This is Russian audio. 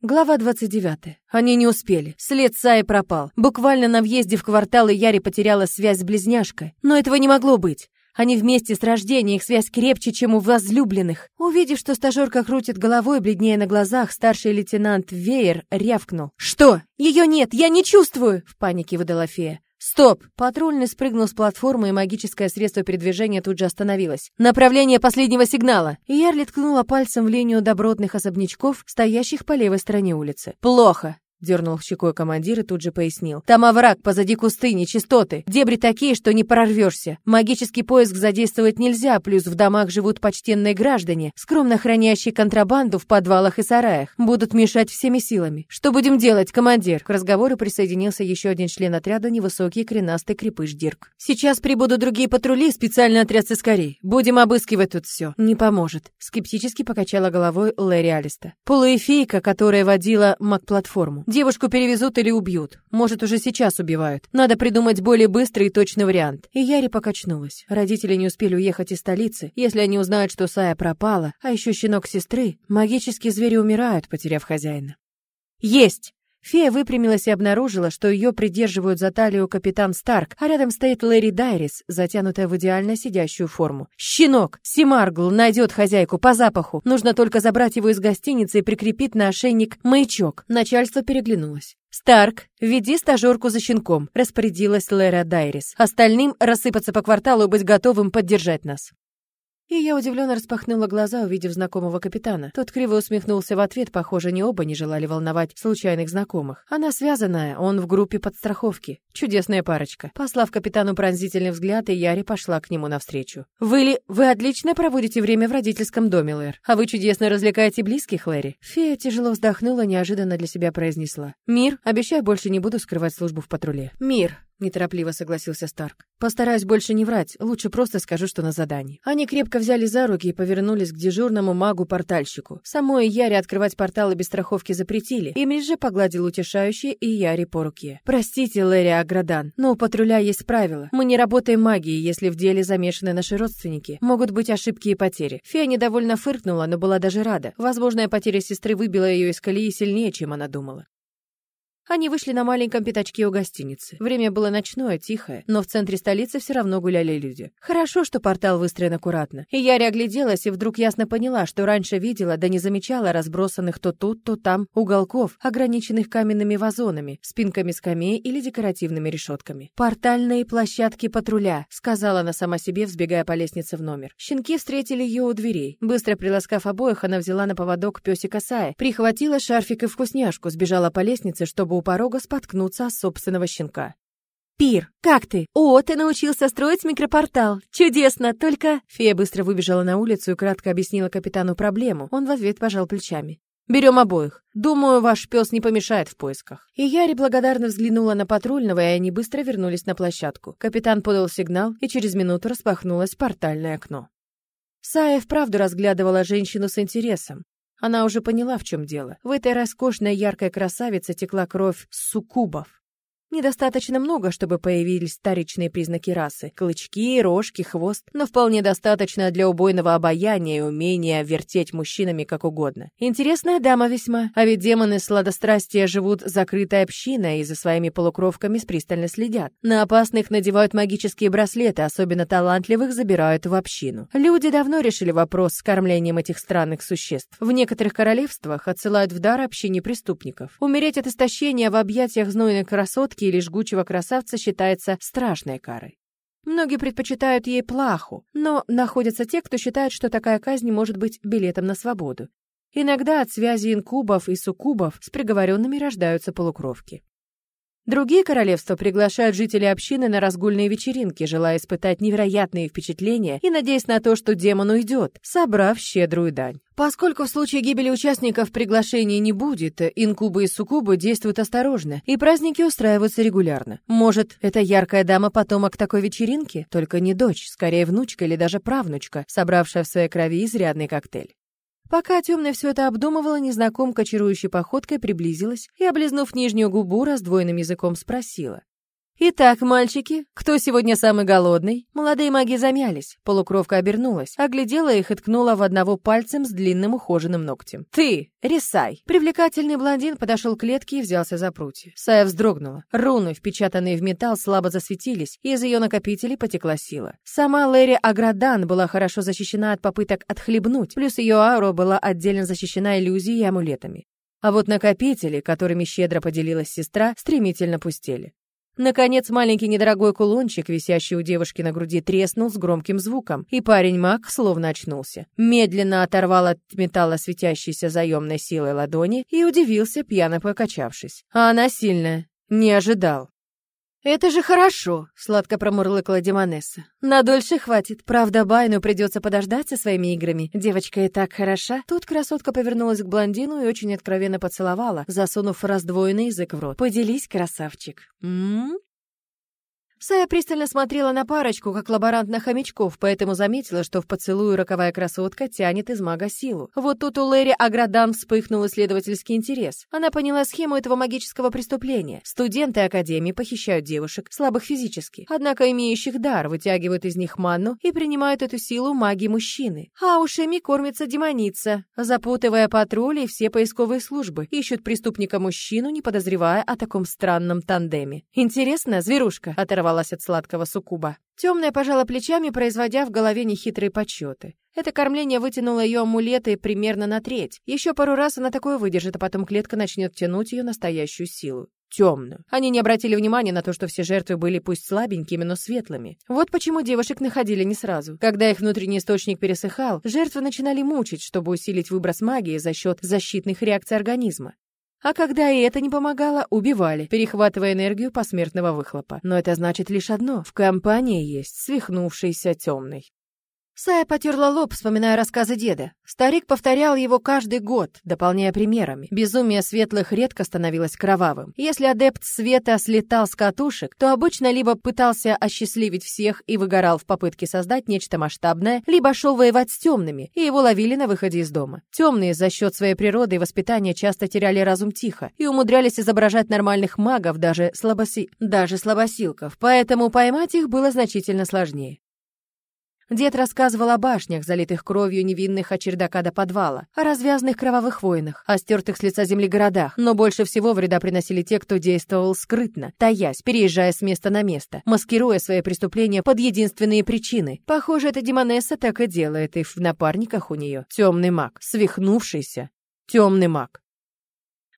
Глава 29. Они не успели. След Саи пропал. Буквально на въезде в квартал Яри потеряла связь с близняшкой. Но этого не могло быть. Они вместе с рождения, их связь крепче, чем у возлюбленных. Увидев, что стажерка крутит головой, бледнее на глазах, старший лейтенант Веер рявкнул. «Что? Ее нет, я не чувствую!» В панике выдала фея. «Стоп!» Патрульный спрыгнул с платформы, и магическое средство передвижения тут же остановилось. «Направление последнего сигнала!» Ярли ткнула пальцем в линию добротных особнячков, стоящих по левой стороне улицы. «Плохо!» Дернул щекой командир и тут же пояснил. «Там овраг, позади кусты, нечистоты. Дебри такие, что не прорвешься. Магический поиск задействовать нельзя, плюс в домах живут почтенные граждане, скромно хранящие контрабанду в подвалах и сараях. Будут мешать всеми силами. Что будем делать, командир?» К разговору присоединился еще один член отряда, невысокий кренастый крепыш Дирк. «Сейчас прибудут другие патрули, специальный отряд сыскарей. Будем обыскивать тут все. Не поможет». Скептически покачала головой Лэри Алиста. Полуэфейка, которая водила маг-платформу. Девушку перевезут или убьют. Может, уже сейчас убивают. Надо придумать более быстрый и точный вариант. И Яри покачнулась. Родители не успели уехать из столицы. Если они узнают, что Сая пропала, а еще щенок сестры, магические звери умирают, потеряв хозяина. Есть! Фея выпрямилась и обнаружила, что ее придерживают за талию капитан Старк, а рядом стоит Лэри Дайрис, затянутая в идеально сидящую форму. «Щенок! Симаргл найдет хозяйку по запаху. Нужно только забрать его из гостиницы и прикрепить на ошейник маячок». Начальство переглянулось. «Старк, веди стажерку за щенком», — распорядилась Лэра Дайрис. «Остальным рассыпаться по кварталу и быть готовым поддержать нас». И я удивленно распахнула глаза, увидев знакомого капитана. Тот криво усмехнулся в ответ, похоже, не оба не желали волновать случайных знакомых. Она связанная, он в группе подстраховки. Чудесная парочка. Послав капитану пронзительный взгляд, и Яри пошла к нему навстречу. «Вы ли... Вы отлично проводите время в родительском доме, Лэр. А вы чудесно развлекаете близких, Лэри?» Фея тяжело вздохнула, неожиданно для себя произнесла. «Мир, обещаю, больше не буду скрывать службу в патруле». «Мир», неторопливо согласился Старк. Постараюсь больше не врать, лучше просто скажу, что на задании. Они крепко взяли за руки и повернулись к дежурному магу-портальщику. Самой Яре открывать порталы без страховки запретили. Им же погладил утешающий и Яре по руке. Простите, Лэри Аградан, но у патруля есть правила. Мы не работаем магией, если в деле замешаны наши родственники. Могут быть ошибки и потери. Фея недовольно фыркнула, но была даже рада. Возможная потеря сестры выбила ее из колеи сильнее, чем она думала. Они вышли на маленьком пятачке у гостиницы. Время было ночное, тихое, но в центре столицы все равно гуляли люди. Хорошо, что портал выстроен аккуратно. И я огляделась и вдруг ясно поняла, что раньше видела, да не замечала разбросанных то тут, то там уголков, ограниченных каменными вазонами, спинками скамей или декоративными решетками. «Портальные площадки патруля», — сказала она сама себе, взбегая по лестнице в номер. Щенки встретили ее у дверей. Быстро приласкав обоих, она взяла на поводок песика Сая, прихватила шарфик и вкусняшку, сбежала по лестнице, чтобы у порога споткнуться о собственного щенка. «Пир, как ты? О, ты научился строить микропортал. Чудесно, только...» Фея быстро выбежала на улицу и кратко объяснила капитану проблему. Он в ответ пожал плечами. «Берем обоих. Думаю, ваш пес не помешает в поисках». И Яри благодарно взглянула на патрульного, и они быстро вернулись на площадку. Капитан подал сигнал, и через минуту распахнулось портальное окно. Сая вправду разглядывала женщину с интересом. Она уже поняла, в чем дело. В этой роскошной яркой красавице текла кровь суккубов. Недостаточно много, чтобы появились вторичные признаки расы. Клычки, рожки, хвост. Но вполне достаточно для убойного обаяния и умения вертеть мужчинами как угодно. Интересная дама весьма. А ведь демоны сладострастия живут закрытой общиной и за своими полукровками пристально следят. На опасных надевают магические браслеты, особенно талантливых забирают в общину. Люди давно решили вопрос с кормлением этих странных существ. В некоторых королевствах отсылают в дар общине преступников. Умереть от истощения в объятиях знойной красотки красотки или жгучего красавца считается страшной карой. Многие предпочитают ей плаху, но находятся те, кто считает, что такая казнь может быть билетом на свободу. Иногда от связи инкубов и суккубов с приговоренными рождаются полукровки. Другие королевства приглашают жителей общины на разгульные вечеринки, желая испытать невероятные впечатления и надеясь на то, что демон уйдет, собрав щедрую дань. Поскольку в случае гибели участников приглашений не будет, инкубы и суккубы действуют осторожно, и праздники устраиваются регулярно. Может, эта яркая дама потомок такой вечеринки? Только не дочь, скорее внучка или даже правнучка, собравшая в своей крови изрядный коктейль. Пока темная все это обдумывала, незнакомка чарующей походкой приблизилась и, облизнув нижнюю губу, раздвоенным языком спросила. «Итак, мальчики, кто сегодня самый голодный?» Молодые маги замялись. Полукровка обернулась, оглядела их и ткнула в одного пальцем с длинным ухоженным ногтем. «Ты, Рисай!» Привлекательный блондин подошел к клетке и взялся за прутья. Сая вздрогнула. Руны, впечатанные в металл, слабо засветились, и из ее накопителей потекла сила. Сама Лэри Аградан была хорошо защищена от попыток отхлебнуть, плюс ее аура была отдельно защищена иллюзией и амулетами. А вот накопители, которыми щедро поделилась сестра, стремительно пустели. Наконец, маленький недорогой кулончик, висящий у девушки на груди, треснул с громким звуком, и парень-маг словно очнулся. Медленно оторвал от металла светящейся заемной силой ладони и удивился, пьяно покачавшись. А она сильная. Не ожидал. «Это же хорошо», — сладко промурлыкала Демонесса. «На дольше хватит. Правда, Байну придется подождать со своими играми. Девочка и так хороша». Тут красотка повернулась к блондину и очень откровенно поцеловала, засунув раздвоенный язык в рот. «Поделись, красавчик». «М-м-м?» Сая пристально смотрела на парочку, как лаборант на хомячков, поэтому заметила, что в поцелую роковая красотка тянет из мага силу. Вот тут у Лэри Аградан вспыхнул исследовательский интерес. Она поняла схему этого магического преступления. Студенты Академии похищают девушек, слабых физически, однако имеющих дар, вытягивают из них манну и принимают эту силу маги-мужчины. А ушами кормится демоница, запутывая патрули и все поисковые службы, ищут преступника-мужчину, не подозревая о таком странном тандеме. Интересно, зверушка оторвалась оторвалась от сладкого суккуба. Темная пожала плечами, производя в голове нехитрые подсчеты. Это кормление вытянуло ее амулеты примерно на треть. Еще пару раз она такое выдержит, а потом клетка начнет тянуть ее настоящую силу. Темную. Они не обратили внимания на то, что все жертвы были пусть слабенькими, но светлыми. Вот почему девушек находили не сразу. Когда их внутренний источник пересыхал, жертвы начинали мучить, чтобы усилить выброс магии за счет защитных реакций организма. А когда и это не помогало, убивали, перехватывая энергию посмертного выхлопа. Но это значит лишь одно — в компании есть свихнувшийся темный. Сая потерла лоб, вспоминая рассказы деда. Старик повторял его каждый год, дополняя примерами. Безумие светлых редко становилось кровавым. Если адепт света слетал с катушек, то обычно либо пытался осчастливить всех и выгорал в попытке создать нечто масштабное, либо шел воевать с темными, и его ловили на выходе из дома. Темные за счет своей природы и воспитания часто теряли разум тихо и умудрялись изображать нормальных магов, даже, слабоси... даже слабосилков, поэтому поймать их было значительно сложнее. Дед рассказывал о башнях, залитых кровью невинных от чердака до подвала, о развязанных кровавых войнах, о стертых с лица земли городах, но больше всего вреда приносили те, кто действовал скрытно, таясь, переезжая с места на место, маскируя свои преступления под единственные причины. Похоже, эта Демонесса так и делает, и в напарниках у нее темный маг, свихнувшийся темный маг.